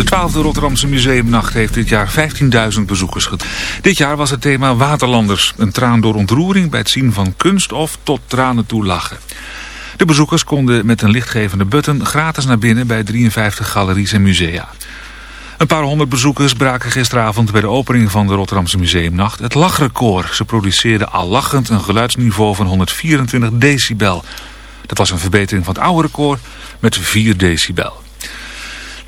De 12e Rotterdamse Museumnacht heeft dit jaar 15.000 bezoekers gehad. Dit jaar was het thema Waterlanders. Een traan door ontroering bij het zien van kunst of tot tranen toe lachen. De bezoekers konden met een lichtgevende button gratis naar binnen bij 53 galeries en musea. Een paar honderd bezoekers braken gisteravond bij de opening van de Rotterdamse Museumnacht het lachrecord. Ze produceerden al lachend een geluidsniveau van 124 decibel. Dat was een verbetering van het oude record met 4 decibel.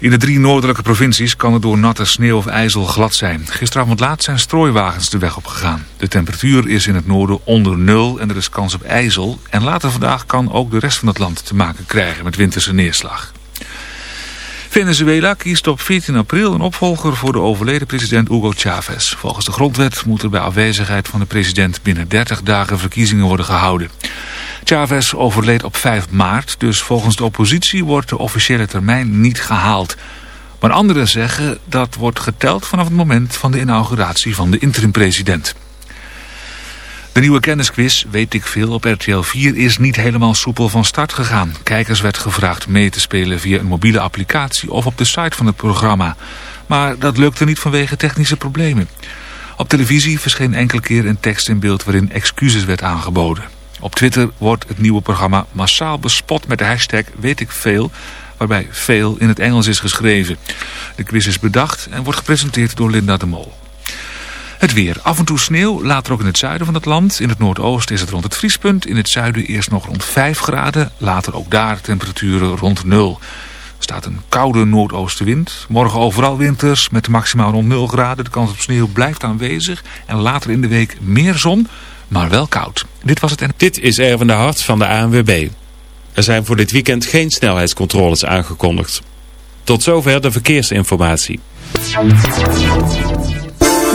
In de drie noordelijke provincies kan het door natte sneeuw of ijzel glad zijn. Gisteravond laat zijn strooiwagens de weg opgegaan. De temperatuur is in het noorden onder nul en er is kans op ijzel. En later vandaag kan ook de rest van het land te maken krijgen met winterse neerslag. Venezuela kiest op 14 april een opvolger voor de overleden president Hugo Chavez. Volgens de grondwet moet er bij afwezigheid van de president binnen 30 dagen verkiezingen worden gehouden. Chavez overleed op 5 maart, dus volgens de oppositie wordt de officiële termijn niet gehaald. Maar anderen zeggen dat wordt geteld vanaf het moment van de inauguratie van de interim-president. De nieuwe kennisquiz, weet ik veel, op RTL 4 is niet helemaal soepel van start gegaan. Kijkers werd gevraagd mee te spelen via een mobiele applicatie of op de site van het programma. Maar dat lukte niet vanwege technische problemen. Op televisie verscheen enkele keer een tekst in beeld waarin excuses werd aangeboden. Op Twitter wordt het nieuwe programma massaal bespot met de hashtag weet ik veel, waarbij veel in het Engels is geschreven. De quiz is bedacht en wordt gepresenteerd door Linda de Mol. Het weer. Af en toe sneeuw, later ook in het zuiden van het land. In het noordoosten is het rond het vriespunt. In het zuiden eerst nog rond 5 graden. Later ook daar temperaturen rond 0. Er staat een koude noordoostenwind. Morgen overal winters met maximaal rond 0 graden. De kans op sneeuw blijft aanwezig. En later in de week meer zon, maar wel koud. Dit was het en... Dit is Erwin de Hart van de ANWB. Er zijn voor dit weekend geen snelheidscontroles aangekondigd. Tot zover de verkeersinformatie.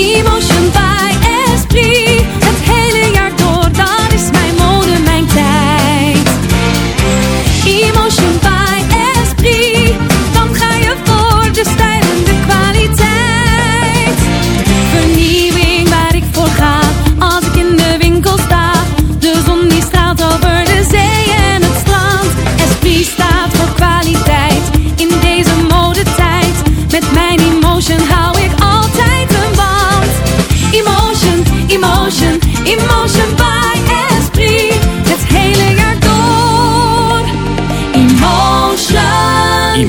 一梦生白。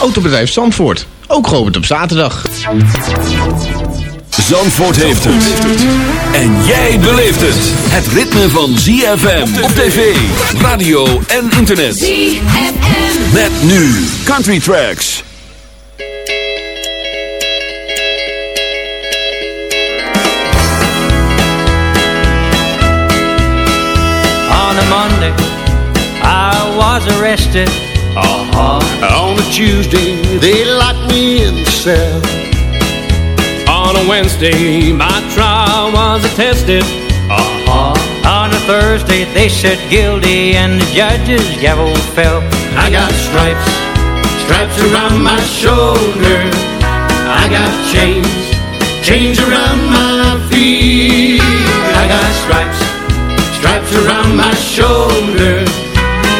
Autobedrijf Zandvoort, ook geopend op zaterdag. Zandvoort heeft het. En jij beleeft het. Het ritme van ZFM op tv, radio en internet. ZFM. Met nu Country Tracks. On a Monday, I was arrested. Uh-huh. On a Tuesday, they locked me in the cell. On a Wednesday, my trial was attested. Uh-huh. On a Thursday, they said guilty, and the judge's gavel fell. I got stripes, stripes around my shoulder. I got chains, chains around my feet. I got stripes, stripes around my shoulder.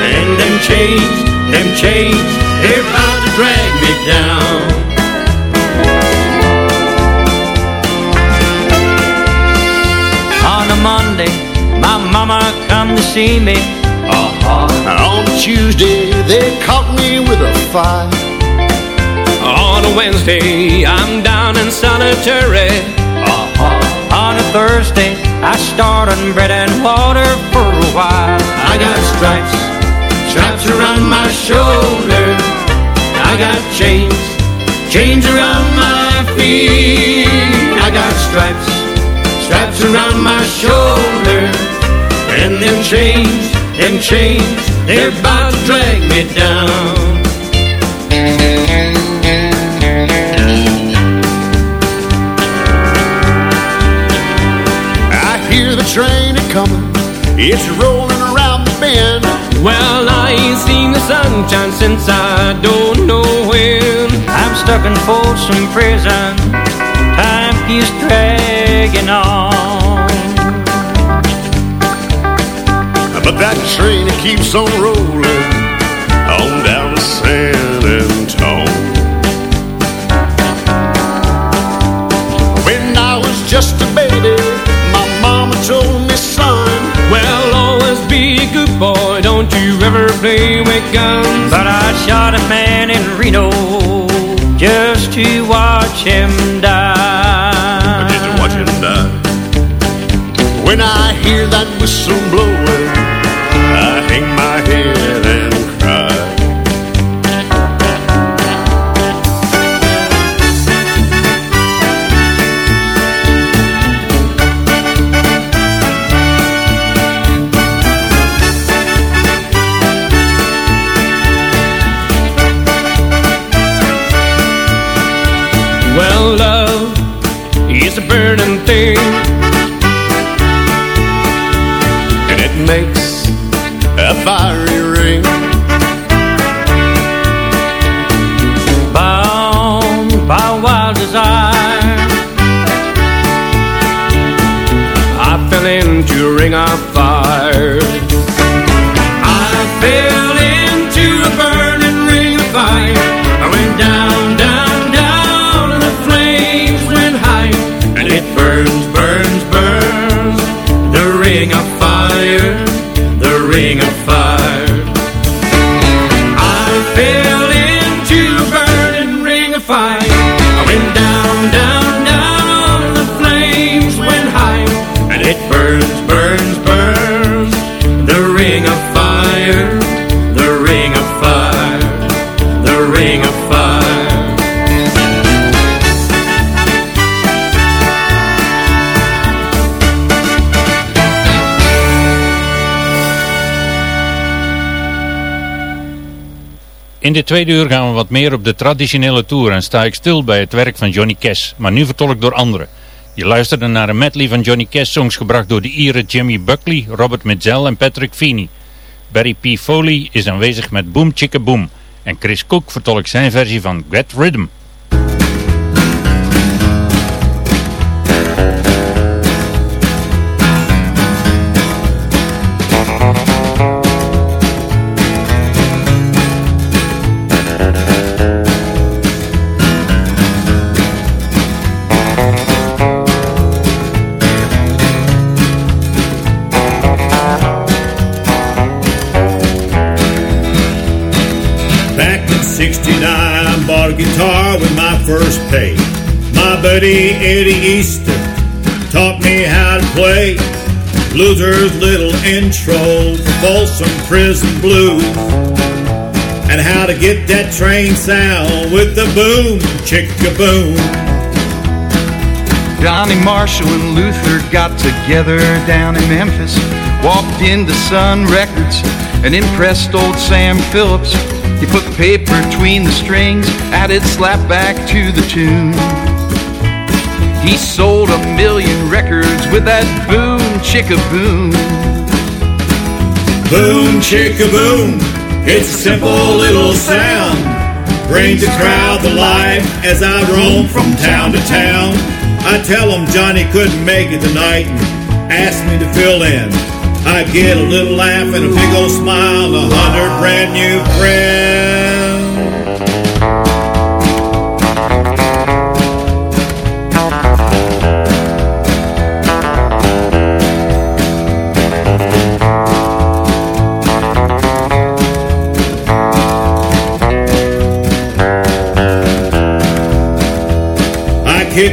And them chains, them chains, they're about to drag me down. On a Monday, my mama come to see me. Uh-huh. On a Tuesday, they caught me with a fight. On a Wednesday, I'm down in solitary Uh-huh. On a Thursday, I start on bread and water for a while. I got stripes, stripes around my shoulder. I got chains, chains around my feet. I got stripes, stripes around my shoulder. And them chains, them chains, they're about to drag me down. I hear the train a coming, it's rolling around the bend. Well, I ain't seen the sunshine since I don't know when. I'm stuck in Folsom Prison. Time keeps dragging on. But that train it keeps on rolling on down to San Antone. Don't you ever play with guns. But I shot a man in Reno just to watch him die. Did you watch him die? When I hear that whistle blowing, ring of fire. I fell into a burning ring of fire. I went down, down, down, and the flames went high. And it burns, burns, burns. The ring of fire, the ring of fire. I fell into a burning ring of fire. De tweede uur gaan we wat meer op de traditionele tour en sta ik stil bij het werk van Johnny Cash, maar nu vertolkt door anderen. Je luisterde naar een medley van Johnny Cash songs gebracht door de Ieren Jimmy Buckley, Robert Mitchell en Patrick Feeney. Barry P. Foley is aanwezig met Boom Chicka Boom en Chris Cook vertolkt zijn versie van Get Rhythm. Buddy Eddie Easter taught me how to play Luther's little intro for Folsom Prison Blues. And how to get that train sound with the boom, chicka boom. Johnny Marshall and Luther got together down in Memphis. Walked into Sun Records and impressed old Sam Phillips. He put paper between the strings, added slapback to the tune. He sold a million records with that boom chicka boom. Boom, chicka boom. It's a simple little sound. Brings the crowd to life as I roam from town to town. I tell them Johnny couldn't make it tonight and ask me to fill in. I get a little laugh and a big old smile, a hundred brand new friends.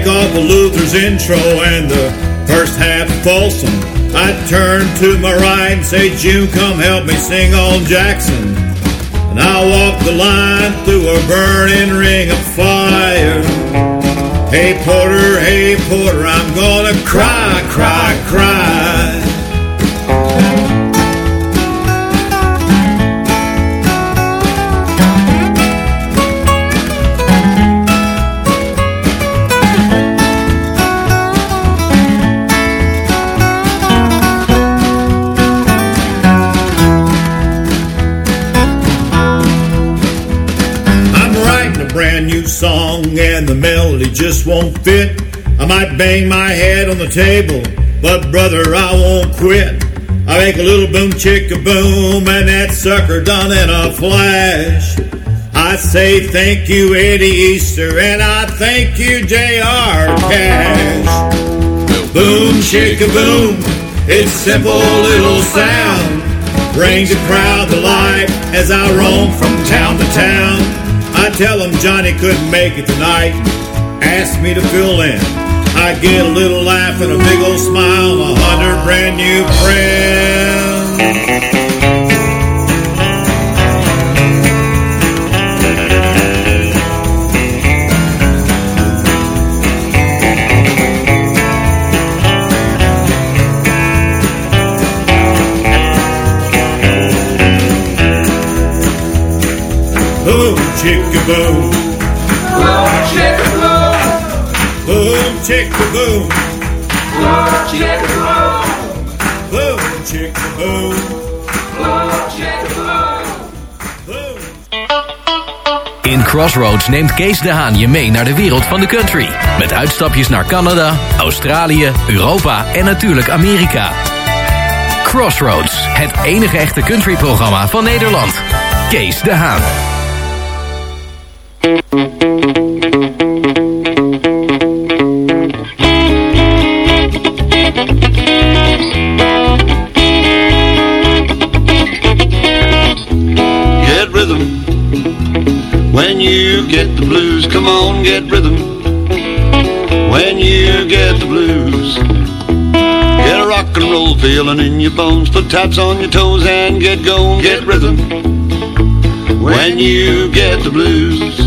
Off of Luther's intro and the first half of Folsom, I'd turn to my right and say, June, come help me sing on Jackson. And I'll walk the line through a burning ring of fire. Hey Porter, hey Porter, I'm gonna cry, cry, cry. Melody just won't fit. I might bang my head on the table, but brother, I won't quit. I make a little boom chicka boom and that sucker done in a flash. I say thank you Eddie Easter and I thank you J.R. Cash. Boom chicka boom, it's simple little sound. Brings a crowd to life as I roam from town to town. I tell him Johnny couldn't make it tonight. Ask me to fill in. I get a little laugh and a big old smile, a hundred brand new friends. Boom, chicka boom. Boom, chicka boom. Boom, chicka boom. Boom, chicka boom. Boom, chicka boom. Boom, chicka boom. In Crossroads neemt Kees de Haan je mee naar de wereld van de country. Met uitstapjes naar Canada, Australië, Europa en natuurlijk Amerika. Crossroads, het enige echte countryprogramma van Nederland. Kees de Haan. Taps on your toes and get going. Get rhythm. When you get the blues.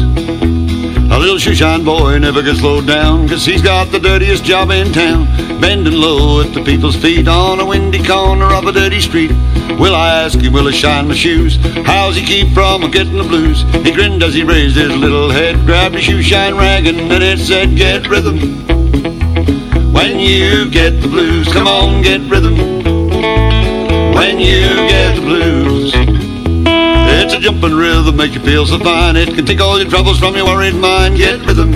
A little shoeshine boy never gets slowed down, cause he's got the dirtiest job in town. Bending low at the people's feet on a windy corner of a dirty street. Will I ask him, will I shine my shoes? How's he keep from getting the blues? He grinned as he raised his little head, grabbed his shoe shine rag, and then it said, Get rhythm. When you get the blues, come on, get rhythm. When you get the blues. It's a jumping rhythm, make you feel so fine. It can take all your troubles from your worried mind. Get rhythm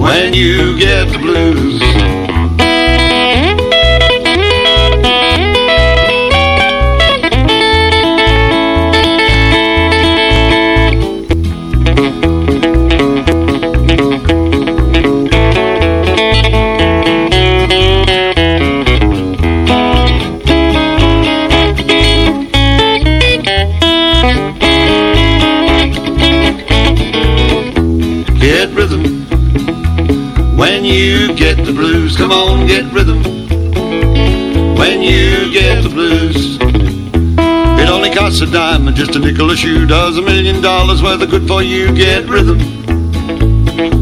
when you get the blues. Come on, get rhythm when you get the blues. It only costs a dime and just a nickel a shoe does a million dollars worth of good for you. Get rhythm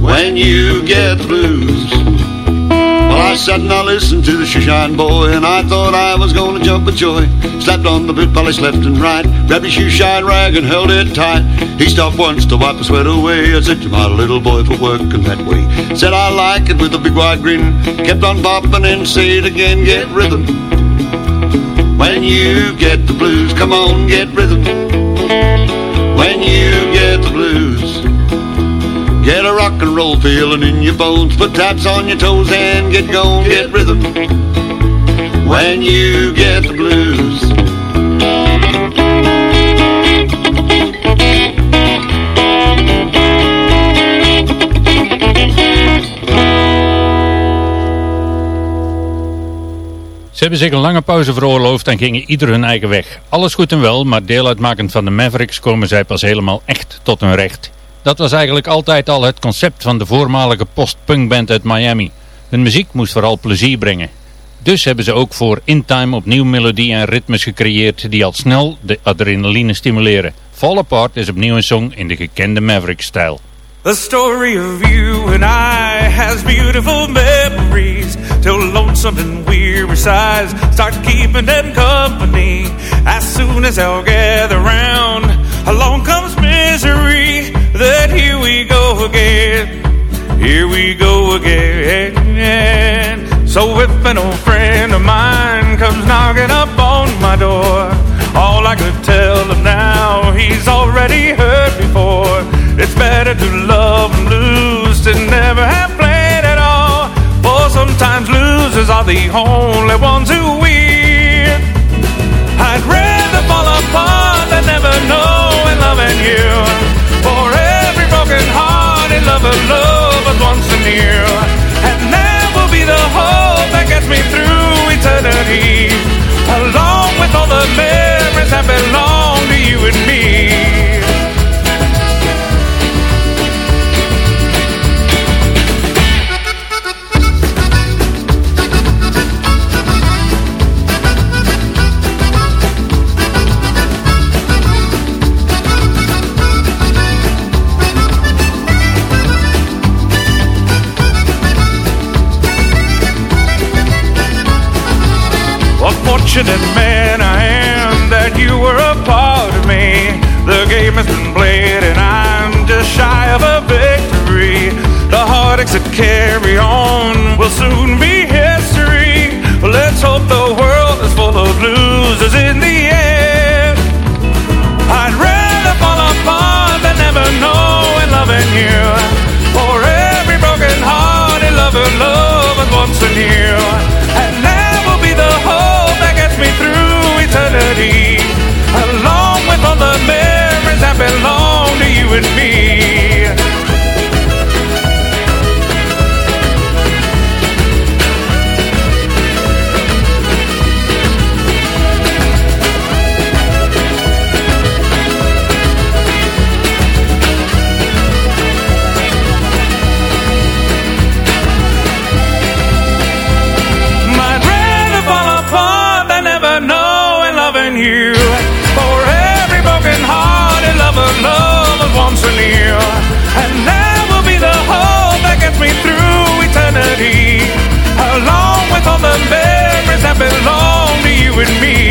when you get the blues. Sat and I listened to the shoeshine boy, and I thought I was gonna jump with joy. Slapped on the boot polish left and right, grabbed his shoeshine rag and held it tight. He stopped once to wipe the sweat away. I said, "You're my little boy for working that way." Said I like it with a big wide grin. Kept on bopping and say it again, get rhythm. When you get the blues, come on, get rhythm. When you get the blues. Get a rock and roll feeling in your bones. Put taps on your toes and get going. Get rhythm when you get the blues. Ze hebben zich een lange pauze veroorloofd en gingen ieder hun eigen weg. Alles goed en wel, maar deel uitmakend van de Mavericks komen zij pas helemaal echt tot hun recht Dat was eigenlijk altijd al het concept van de voormalige post-punkband uit Miami. Hun muziek moest vooral plezier brengen. Dus hebben ze ook voor In Time opnieuw melodie en ritmes gecreëerd die al snel de adrenaline stimuleren. Fall Apart is opnieuw een song in de gekende Maverick-stijl. The story of you and I has beautiful memories Till lonesome and weary sighs start keeping them company As soon as they'll gather round, along comes misery Then here we go again, here we go again So if an old friend of mine comes knocking up on my door All I could tell him now, he's already heard before it's better to love and lose than never have played at all. For sometimes losers are the only ones who win. I'd rather fall apart than never know and loving you. For every broken heart love was once near. And that will be the hope that gets me through eternity. Along with all the memories that belong to you and me. Fortunate man I am that you were a part of me. The game has been played and I'm just shy of a victory. The heartaches that carry on will soon be history. Let's hope the world is full of losers in the end. I'd rather fall apart than never know and loving you. For every broken heart in love was once near. Eternity. Along with all the memories that belong to you and me. You. For every broken heart in love was once near. And that will be the hope that gets me through eternity. Along with all the memories that belong to you and me.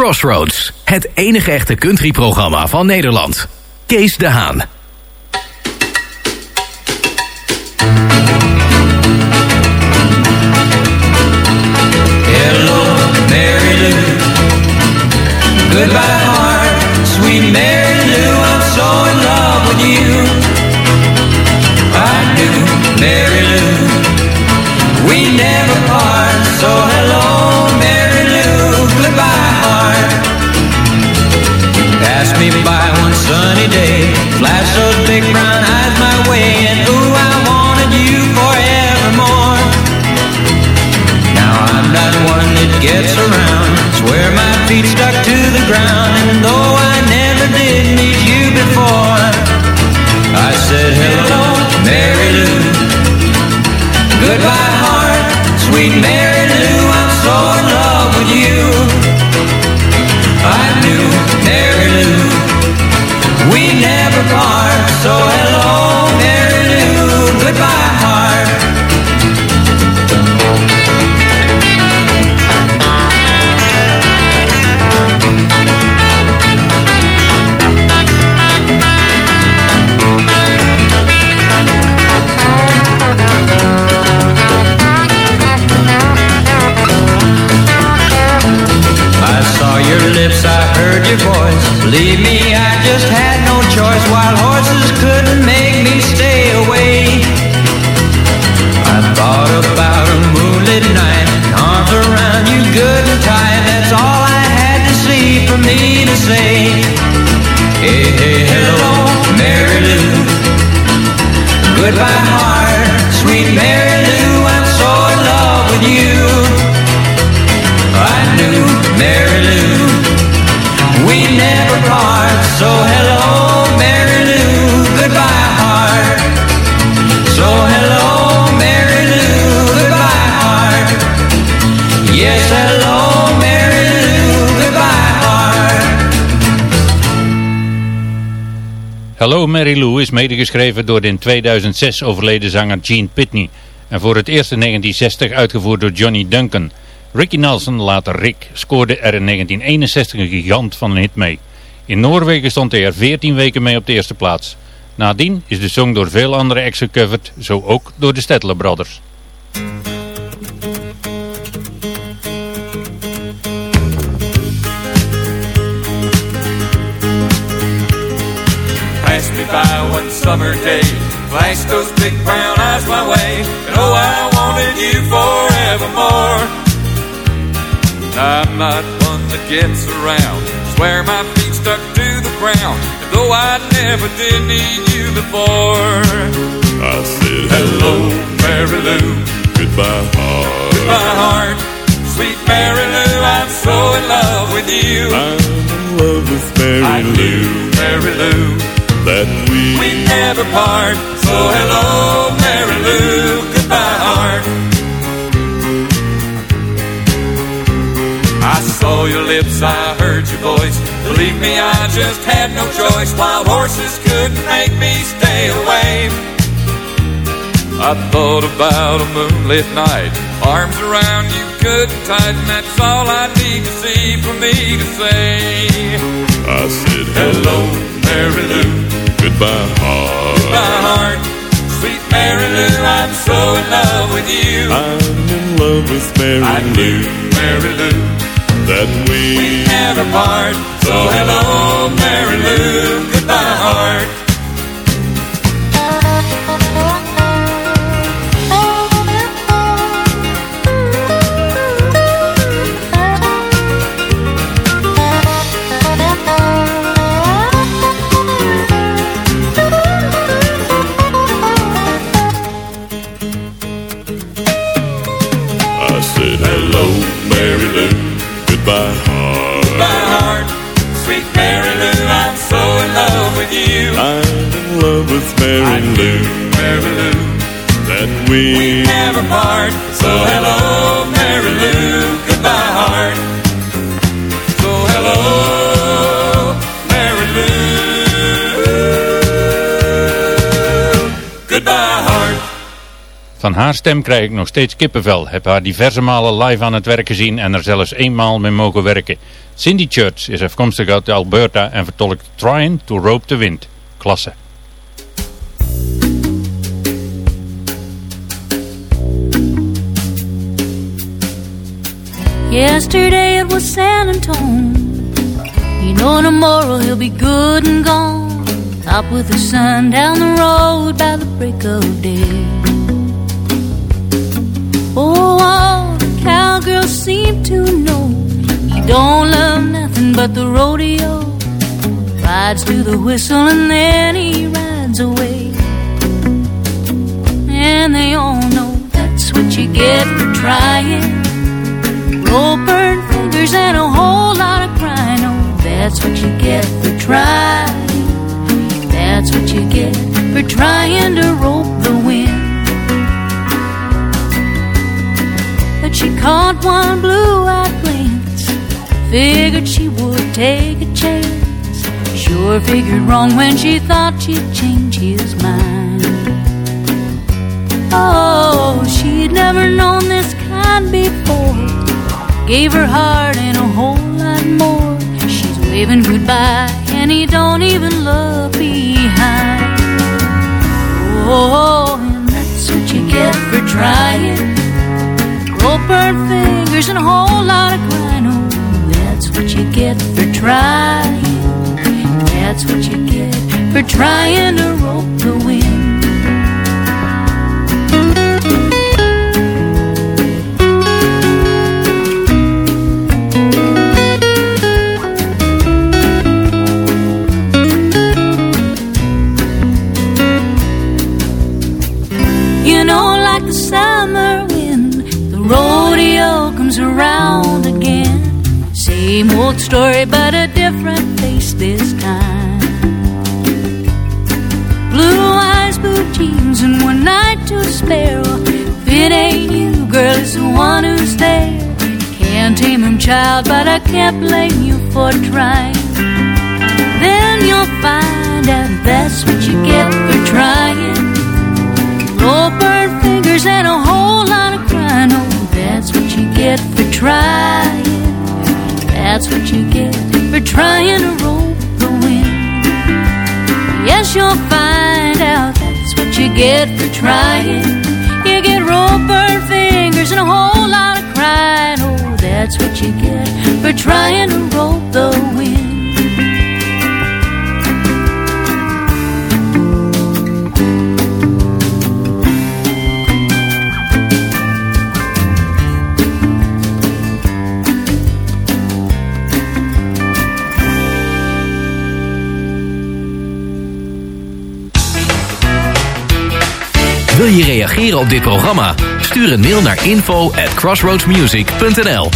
Crossroads, het enige echte countryprogramma van Nederland. Kees de Haan. Hello, Mary Lou. Goodbye, heart, sweet Mary Lou. I'm so in love with you. I knew Mary Lou. We never part. So is medegeschreven door de in 2006 overleden zanger Gene Pitney en voor het eerst in 1960 uitgevoerd door Johnny Duncan. Ricky Nelson, later Rick, scoorde er in 1961 een gigant van een hit mee. In Noorwegen stond hij er 14 weken mee op de eerste plaats. Nadien is de song door veel andere acts gecoverd, zo ook door de Stettler Brothers. By one summer day, flashed those big brown eyes my way, and oh, I wanted you forevermore. I'm not one that gets around, swear my feet stuck to the ground, and though I never did need you before. I said, hello, Mary Lou, goodbye, heart. Goodbye, heart, sweet Mary Lou, I'm so in love with you. I'm in love with Mary I Lou. knew, Mary Lou, that we, we never part. So hello, Mary Lou, goodbye, heart. I saw your lips, I heard your voice. Believe me, I just had no choice. Wild horses couldn't make me stay away. I thought about a moonlit night, arms around you good and tight, and that's all I need to see for me to say. I said, Hello, Mary Lou, goodbye, heart. goodbye, heart. Sweet Mary Lou, I'm so in love with you. I'm in love with Mary I Lou. knew, Mary Lou, that we, we never part. So hello, Mary Lou, goodbye, heart. Van haar stem krijg ik nog steeds kippenvel. Heb haar diverse malen live aan het werk gezien en er zelfs eenmaal mee mogen werken. Cindy Church is afkomstig uit Alberta en vertolkt Trying to Rope the Wind. Klasse. Yesterday it was San Antone. You know tomorrow he'll be good and gone. Up with the sun down the road by the break of day. Oh, all the cowgirls seem to know he don't love nothing but the rodeo. Rides to the whistle and then he rides away. And they all know that's what you get for trying. Rope burn fingers and a whole lot of crying. Oh, that's what you get for trying. That's what you get for trying to rope the wind. She caught one blue-eyed glance. Figured she would take a chance. Sure figured wrong when she thought she'd change his mind. Oh, she'd never known this kind before. Gave her heart and a whole lot more. She's waving goodbye, and he don't even look behind. Oh, and that's what you get for trying ropered fingers and a whole lot of crying. That's what you get for trying. That's what you get for trying to rope the wind. summer comes around again. Same old story, but a different face this time. Blue eyes, blue jeans, and one night to spare. If it ain't you, girl, it's the one who's there. Can't tame him, child, but I can't blame you for trying. Then you'll find out that's what you get for trying. Low burn fingers and a get for trying. That's what you get for trying to roll the wind. Yes, you'll find out that's what you get for trying. You get burn fingers and a whole lot of crying. Oh, that's what you get for trying to roll the wind. Wil je reageren op dit programma? Stuur een mail naar info at crossroadsmusic.nl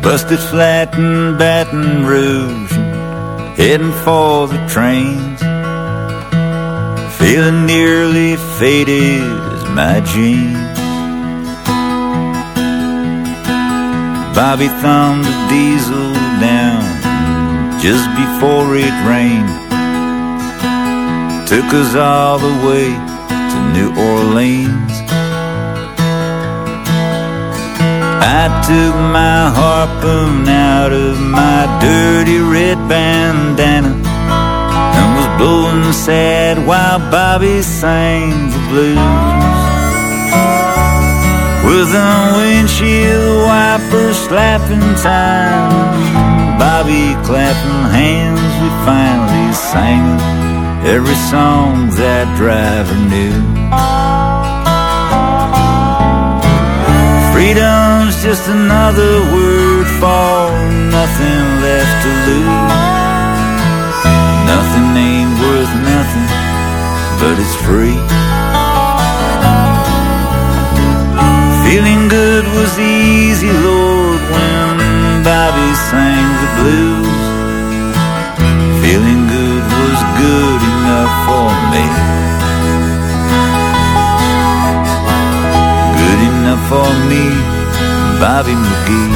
Busted flat in Baton Rouge, heading for the trains. Feeling nearly faded as my jeans. Bobby thumbed the diesel down just before it rained. Took us all the way to New Orleans. I took my harpoon out of my dirty red bandana and was blowing sad while Bobby sang the blues. With the windshield wipers slapping time, Bobby clapping hands, we finally sang every song that driver knew. Freedom's just another word for nothing left to lose. Nothing ain't worth nothing, but it's free. Feeling good was easy, Lord, when Bobby sang the blues. For me. Good enough for me, Bobby McGee.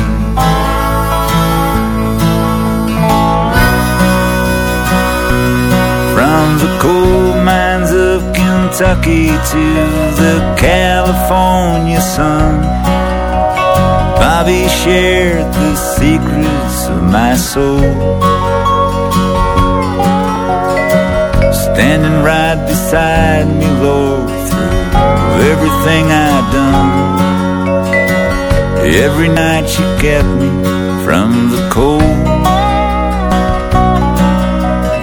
From the coal mines of Kentucky to the California sun, Bobby shared the secrets of my soul. Standing right beside me, Lord, through everything I've done. Every night she kept me from the cold.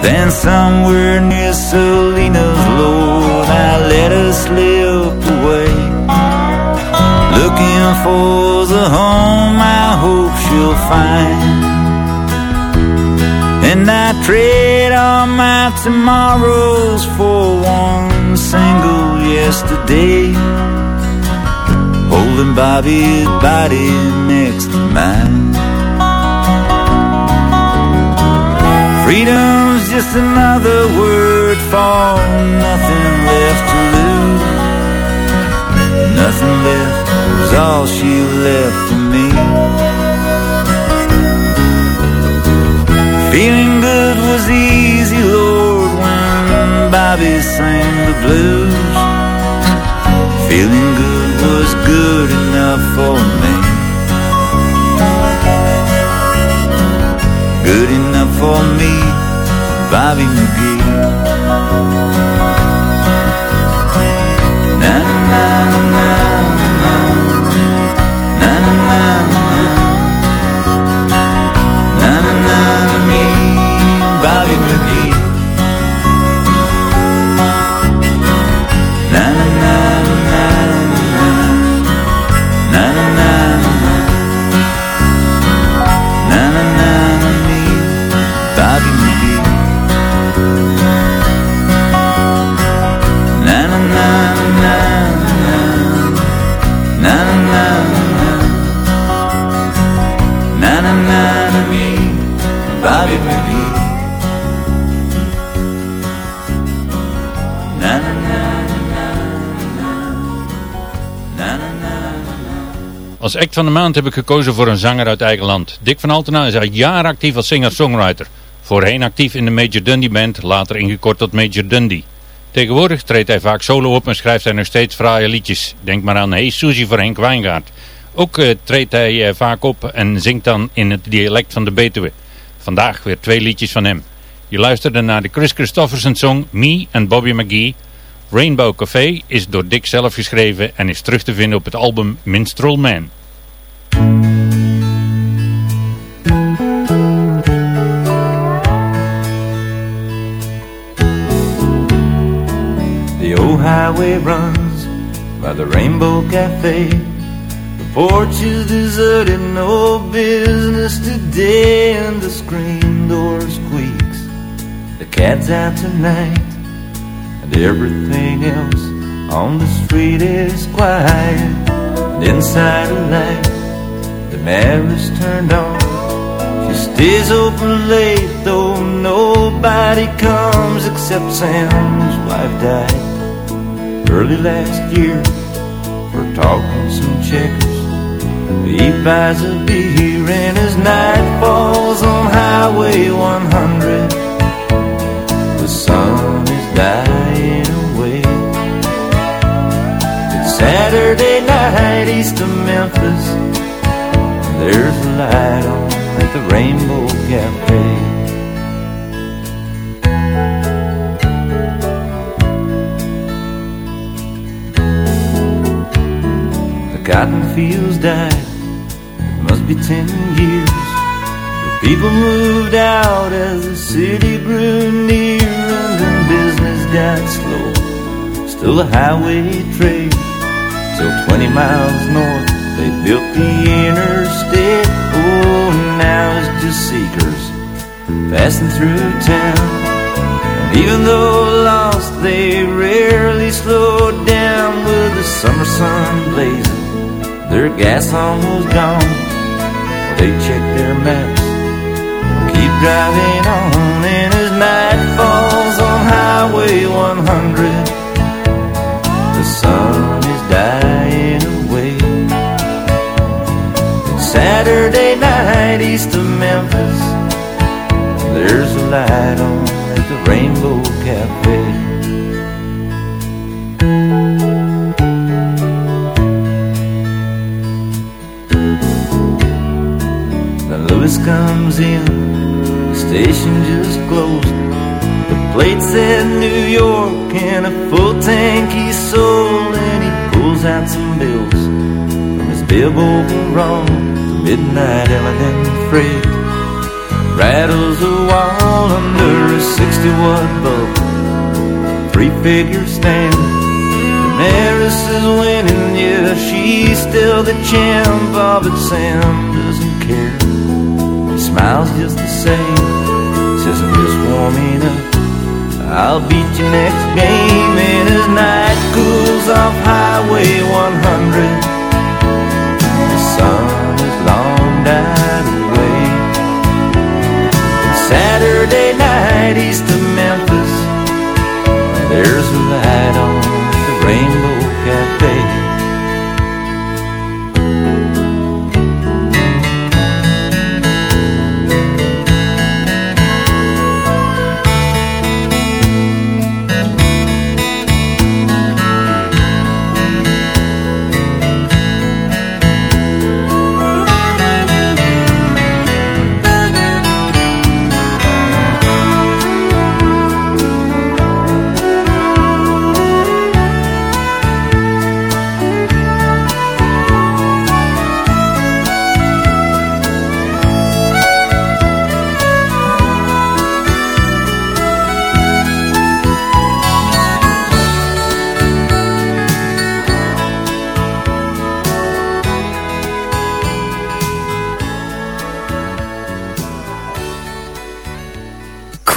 Then somewhere near Salinas, Lord, I let her slip away. Looking for the home I hope she'll find. And I trade all my tomorrows for one single yesterday. Holding Bobby's body next to mine. Freedom's just another word for nothing left to lose. Nothing left was all she left for me. Feeling was easy, Lord, when Bobby sang the blues. Feeling good was good enough for me. Good enough for me, Bobby McGee. Act van de maand heb ik gekozen voor een zanger uit eigen land. Dick van Altena is al jaren actief als singer-songwriter. Voorheen actief in de Major Dundee Band, later ingekort tot Major Dundee. Tegenwoordig treedt hij vaak solo op en schrijft hij nog steeds fraaie liedjes. Denk maar aan Hey Susie voor Henk Wijngaard. Ook uh, treedt hij uh, vaak op en zingt dan in het dialect van de Betuwe. Vandaag weer twee liedjes van hem. Je luisterde naar de Chris Christofferson song Me and Bobby McGee. Rainbow Café is door Dick zelf geschreven en is terug te vinden op het album Minstrel Man. The old highway runs by the Rainbow Cafe. The porch is deserted, no business today, and the screen door squeaks. The cat's out tonight, and everything else on the street is quiet. And inside a light, mirror's turned on. She stays open late, though nobody comes except Sam's wife died early last year for talking some checkers. He buys a beer and his night falls on Highway 100. The sun is dying away. It's Saturday night east of Memphis. Light on at the Rainbow Cafe. cotton fields died. It must be ten years. The people moved out as the city grew near and then business got slow. Still a highway trade till 20 miles north. They built the interstate. Now it's just seekers passing through town. And even though lost, they rarely slow down with the summer sun blazing. Their gas almost gone. They check their maps, keep driving on, and as night falls on Highway 100, east of Memphis, there's a light on at the Rainbow Cafe. Lewis comes in, the station just closed. The plate said New York and a full tank he sold, and he pulls out some bills from his bib overall. Midnight elegant freight rattles a wall under a 60 watt bulb. Three figure stand. Maris is winning, yeah, she's still the champ. Oh, but Sam doesn't care he smiles just the same. Says I'm just warming up. I'll beat you next game. And as night cools off Highway 100, the sun is long Saturday night east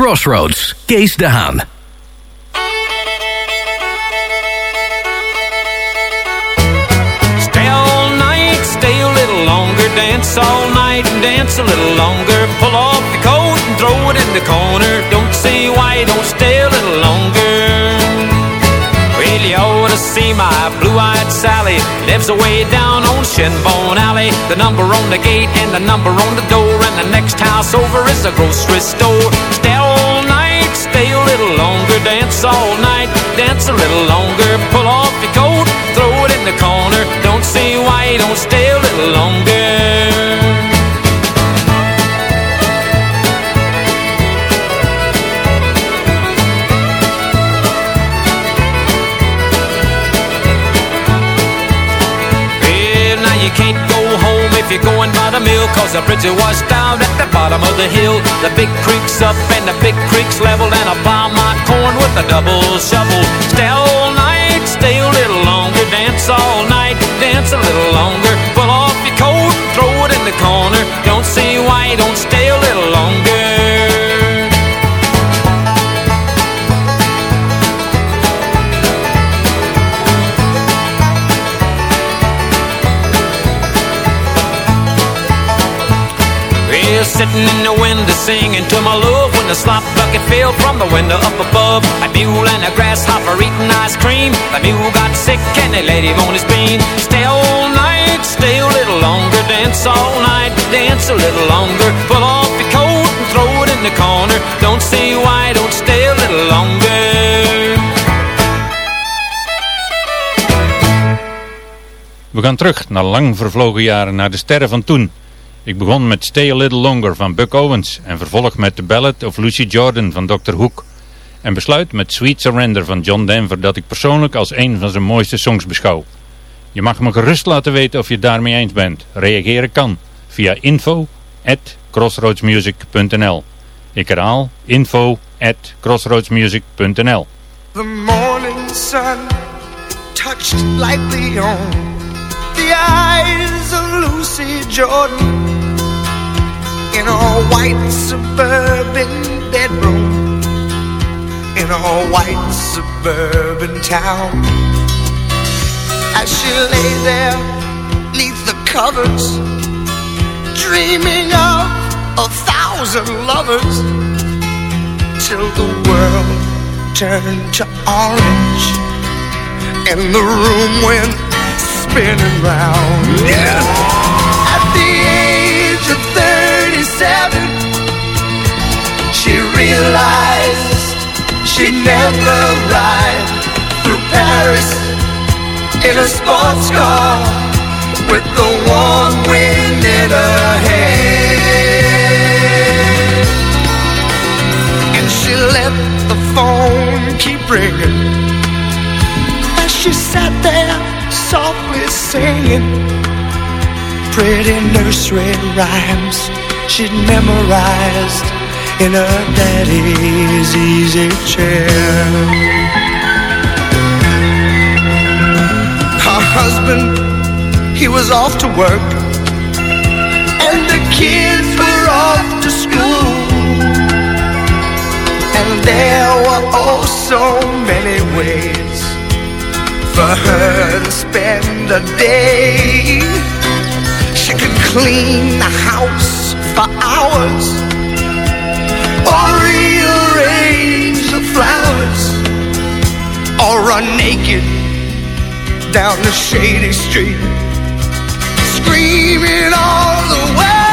Crossroads, Kees de Haan. Stay all night, stay a little longer, dance all night and dance a little longer. Pull off the coat and throw it in the corner. Don't see why don't stay a little longer. Well, you ought to see my blue-eyed Sally lives away down on Shinbone Alley. The number on the gate and the number on the door, and the next house over is a grocery store. Stay Cause the bridge was down at the bottom of the hill. The big creek's up and the big creek's level And I plow my corn with a double shovel. Stay all night, stay a little longer Dance all night, dance a little longer sitting in the window singing to my love When the slop bucket fell from the window up above. A mule and a grasshopper eating ice cream. The mule got sick and they laid him on his Stay all night, stay a little longer Dance all night, dance a little longer. Pull off your coat and throw it in the corner. Don't see why, don't stay a little longer. We gaan terug naar lang vervlogen jaren, naar de sterren van toen. Ik begon met Stay a Little Longer van Buck Owens en vervolg met The Ballad of Lucy Jordan van Dr. Hook. En besluit met Sweet Surrender van John Denver dat ik persoonlijk als een van zijn mooiste songs beschouw. Je mag me gerust laten weten of je daarmee eens bent. Reageren kan via info at crossroadsmusic.nl Ik herhaal info at crossroadsmusic.nl The morning sun touched lightly on the eyes of Lucy Jordan in a white suburban bedroom in a white suburban town. As she lay there neath the covers, dreaming of a thousand lovers, till the world turned to orange and the room went spinning round. Yeah. At the age of 37, she realized she'd never ride through Paris in a sports car with the warm wind in her hair. And she let the phone keep ringing. As she sat there softly singing pretty nursery rhymes she'd memorized in her daddy's easy chair. Her husband, he was off to work, and the kids were off to school. And there were oh so many ways for her to spend a day. She could clean the house for hours. Or rearrange the flowers. Or run naked down the shady street screaming all the way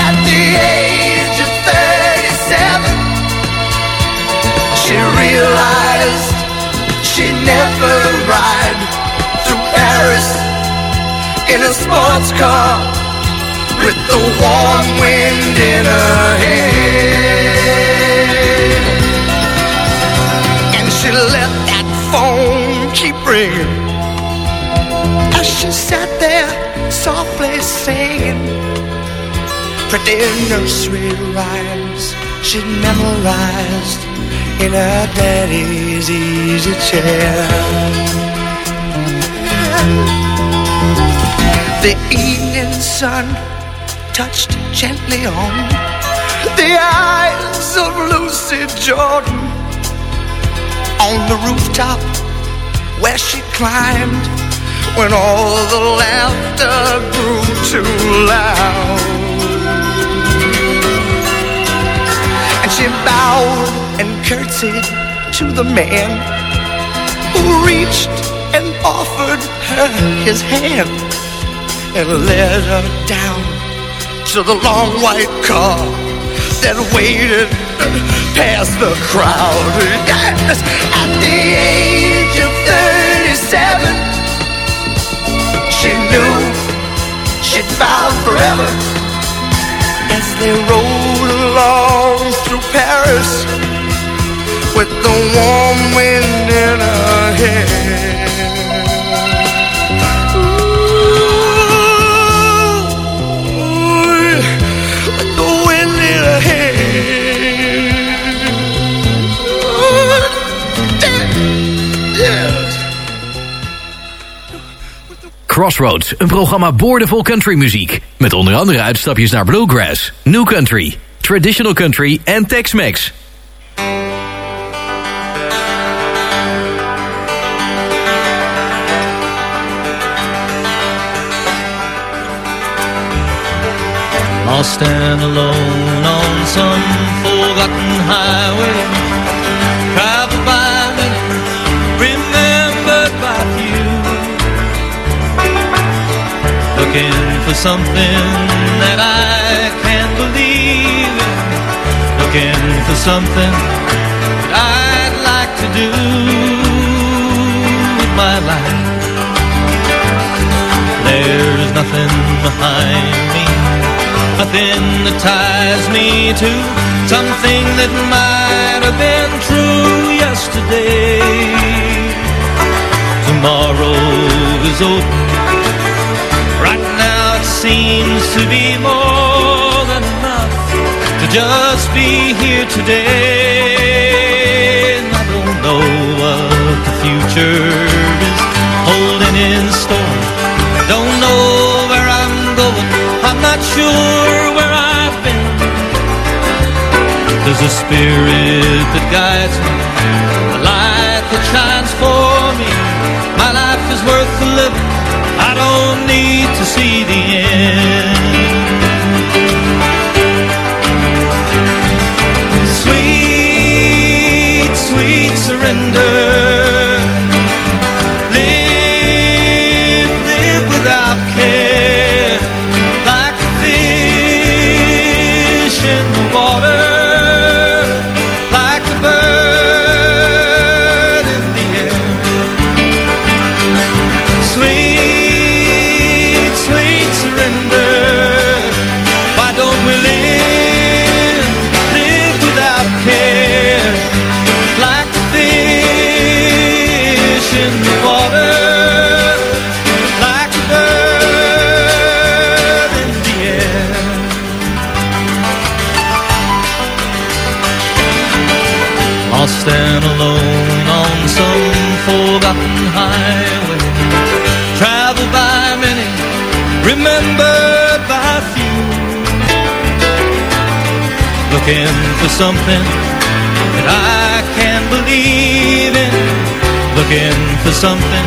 at the age of 37 she realized she'd never ride through Paris in a sports car with the warm wind in her hair. And she let that phone keep ringing as she sat there softly singing pretty nursery rhymes she'd memorized in her daddy's easy chair. The evening sun touched gently on the eyes of Lucy Jordan on the rooftop where she climbed when all the laughter grew too loud. And she bowed and curtsied to the man who reached and offered her his hand and led her down to the long white car that waited past the crowd. Yes, at the age of 37, she knew she'd found forever as they rode along through Paris with the warm wind in her hair. Crossroads, een programma boordevol countrymuziek. Met onder andere uitstapjes naar bluegrass, new country, traditional country en Tex-Mex. Lost and alone on for something that I can't believe in Looking for something that I'd like to do with my life There's nothing behind me Nothing that ties me to something that might have been true yesterday. Tomorrow is open. Seems to be more than enough to just be here today. And I don't know what the future is holding in store. Don't know where I'm going. I'm not sure where I've been. There's a spirit that guides me, a light that shines for me. Don't need to see the end. Sweet, sweet surrender. For something that I can believe in Looking for something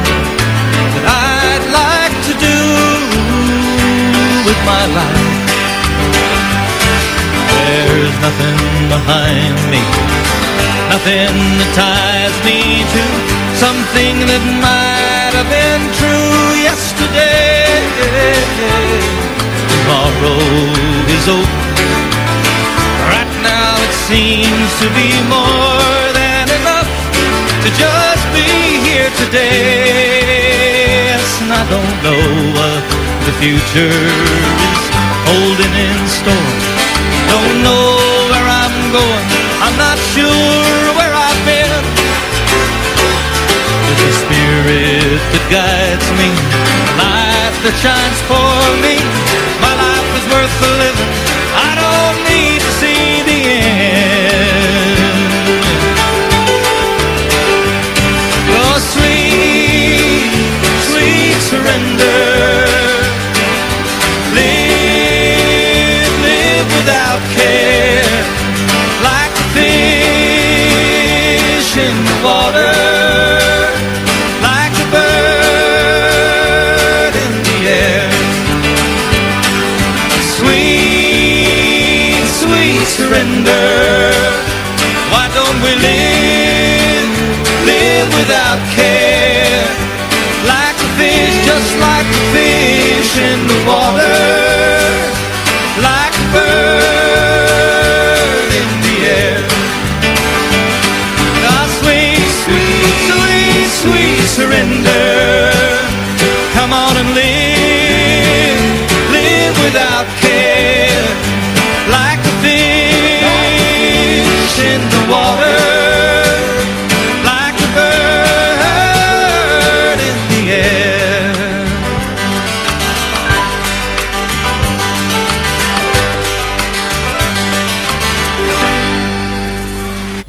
that I'd like to do with my life There's nothing behind me Nothing that ties me to something that might have been true yesterday. Tomorrow is open. Seems to be more than enough to just be here today. Yes, and I don't know what the future is holding in store. Don't know where I'm going. I'm not sure where I've been. There's a spirit that guides me, a light that shines for me. My life is worth the living. Surrender.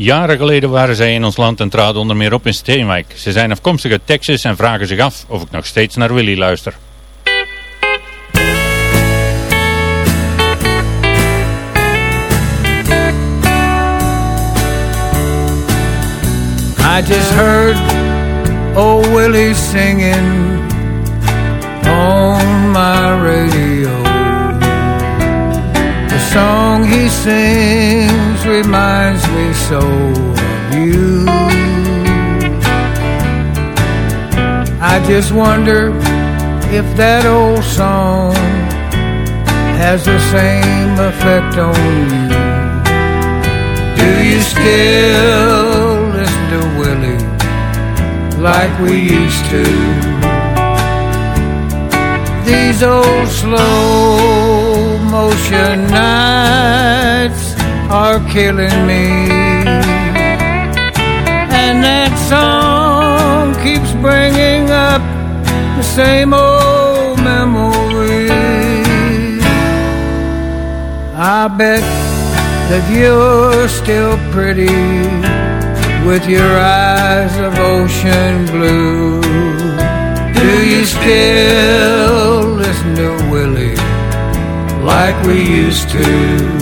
Jaren geleden waren zij in ons land en traden onder meer op in Steenwijk. Ze zijn afkomstig uit Texas en vragen zich af of ik nog steeds naar Willy luister. I just heard old Willie singing on my radio. The song he sings reminds me so of you. I just wonder if that old song has the same effect on you. Do you still listen to Willie like we used to? These old slow motion nights are killing me. And that song keeps bringing up the same old memories. I bet that you're still pretty with your eyes of ocean blue. Do you still listen to Willie like we used to?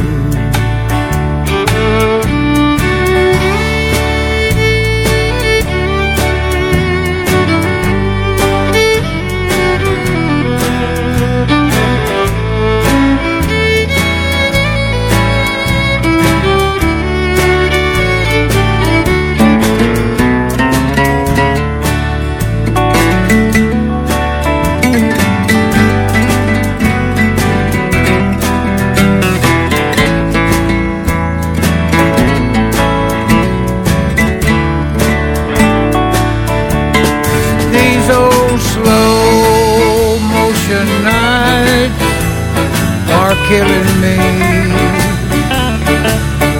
Killing me.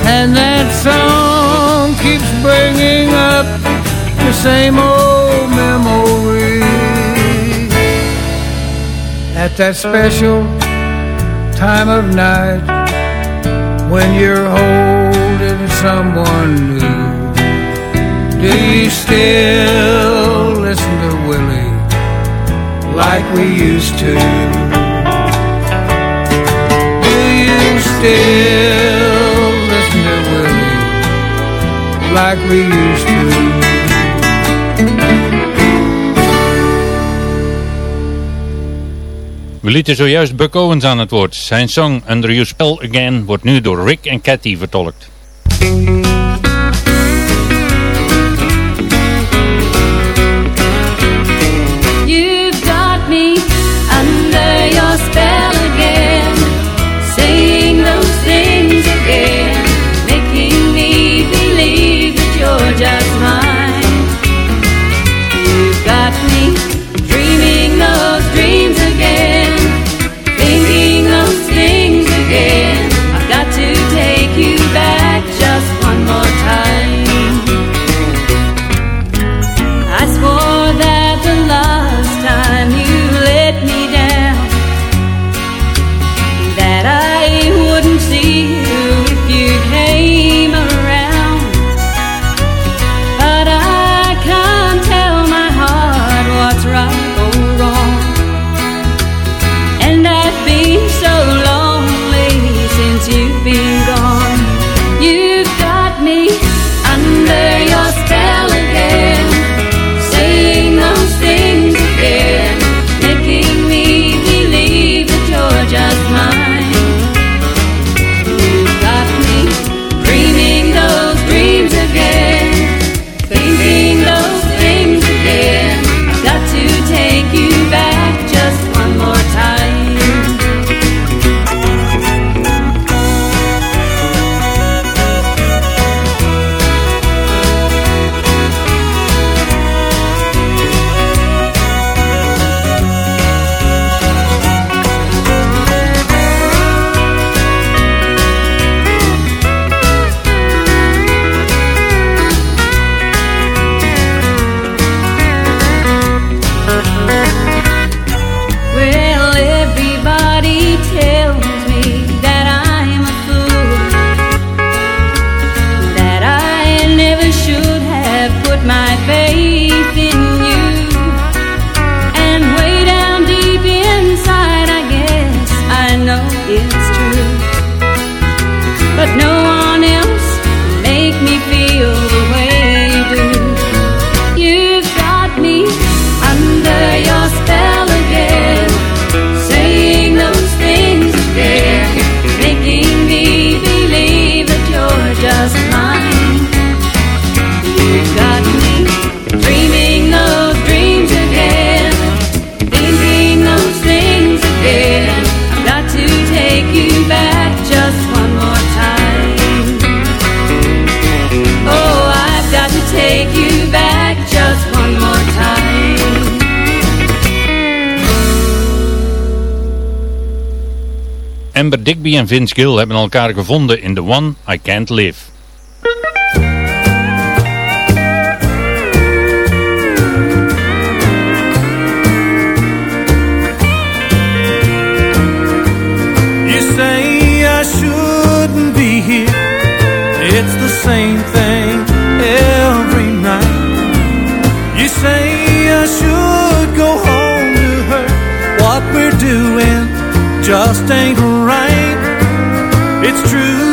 And that song keeps bringing up the same old memory. At that special time of night when you're holding someone new. Do you still listen to Willie like we used to? We used to? We lieten zojuist Buck Owens aan het woord. Zijn song Under Your Spell Again wordt nu door Rick en Cathy vertolkt. Rigby en Vince Gill hebben elkaar gevonden in The One I Can't Live. You say I shouldn't be here. It's the same thing every night. You say I should go home to her. What we're doing just ain't right. It's true.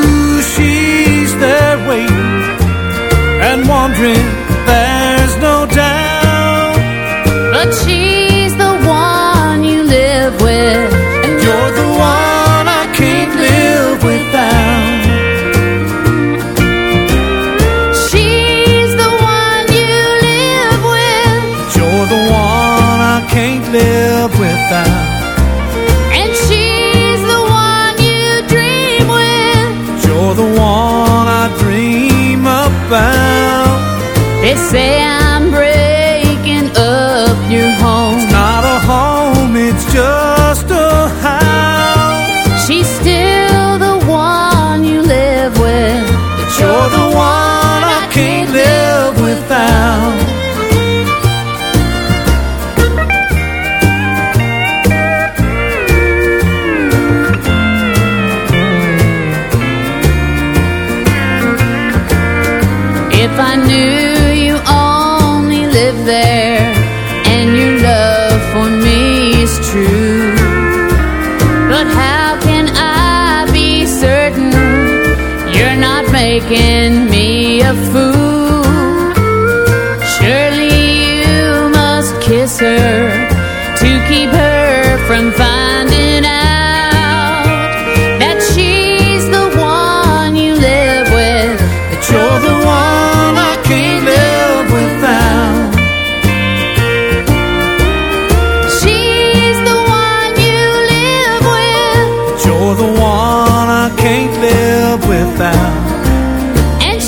making me a fool.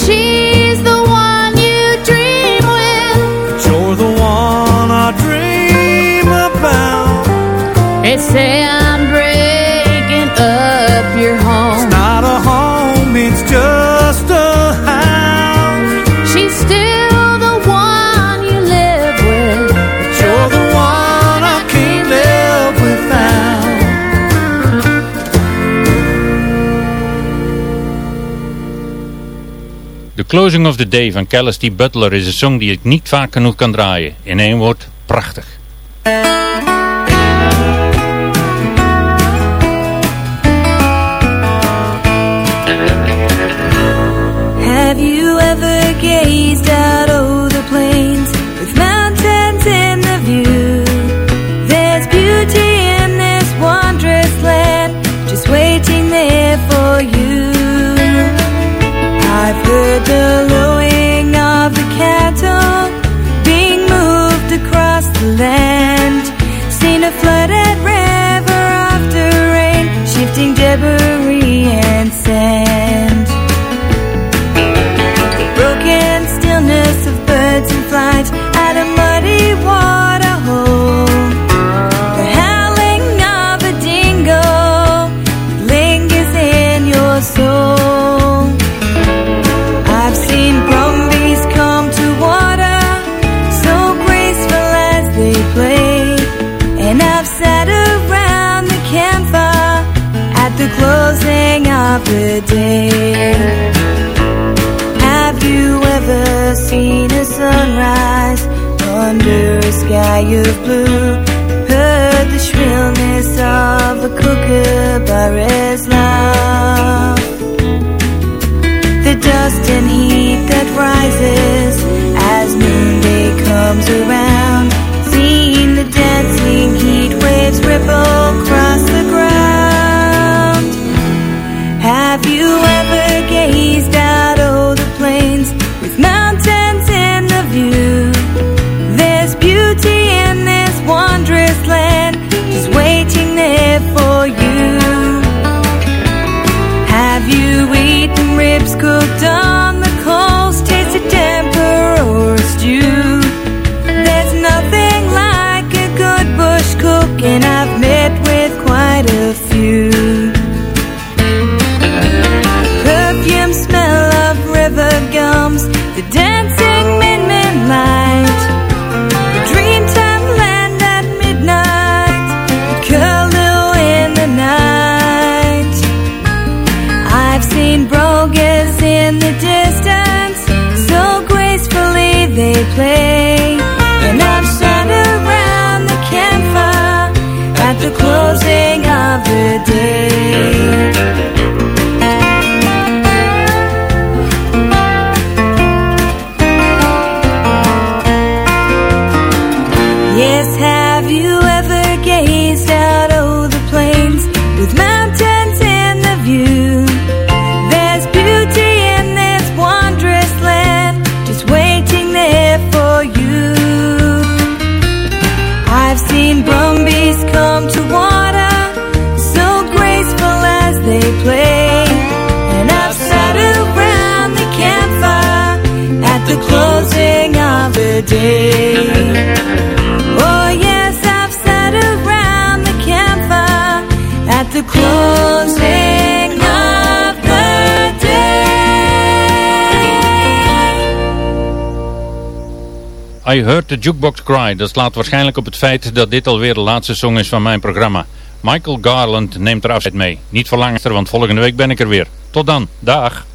She's the one you dream with. You're the one I dream about. It's Closing of the Day van Callis Butler is een song die ik niet vaak genoeg kan draaien. In één woord, prachtig. library and sand. Have you ever seen a sunrise Under a sky of blue? Heard the shrillness of a kookaburra's laugh The dust and heat that rises As noonday comes around. I Heard the Jukebox Cry. Dat slaat waarschijnlijk op het feit dat dit alweer de laatste song is van mijn programma. Michael Garland neemt er afscheid mee. Niet voor langer, want volgende week ben ik er weer. Tot dan. Dag.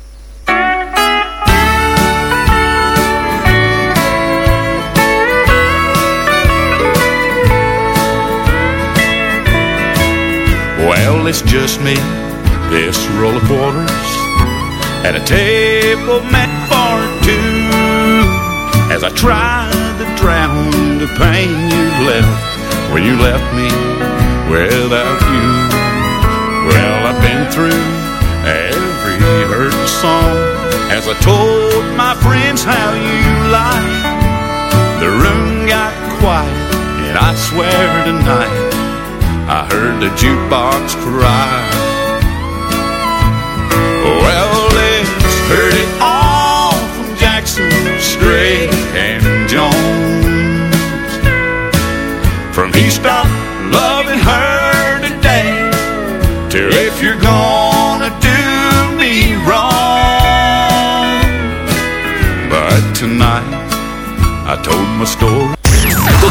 Well, it's just me, this roll of quarters, at a table meant for two. As I tried to drown the pain you left when you left me without you. Well, I've been through every hurt song as I told my friends how you lied. The room got quiet, and I swear tonight. I heard the jukebox cry. Well, let's heard it all from Jackson, Strait, and Jones. From he stopped loving her today to if you're gonna do me wrong. But tonight I told my story.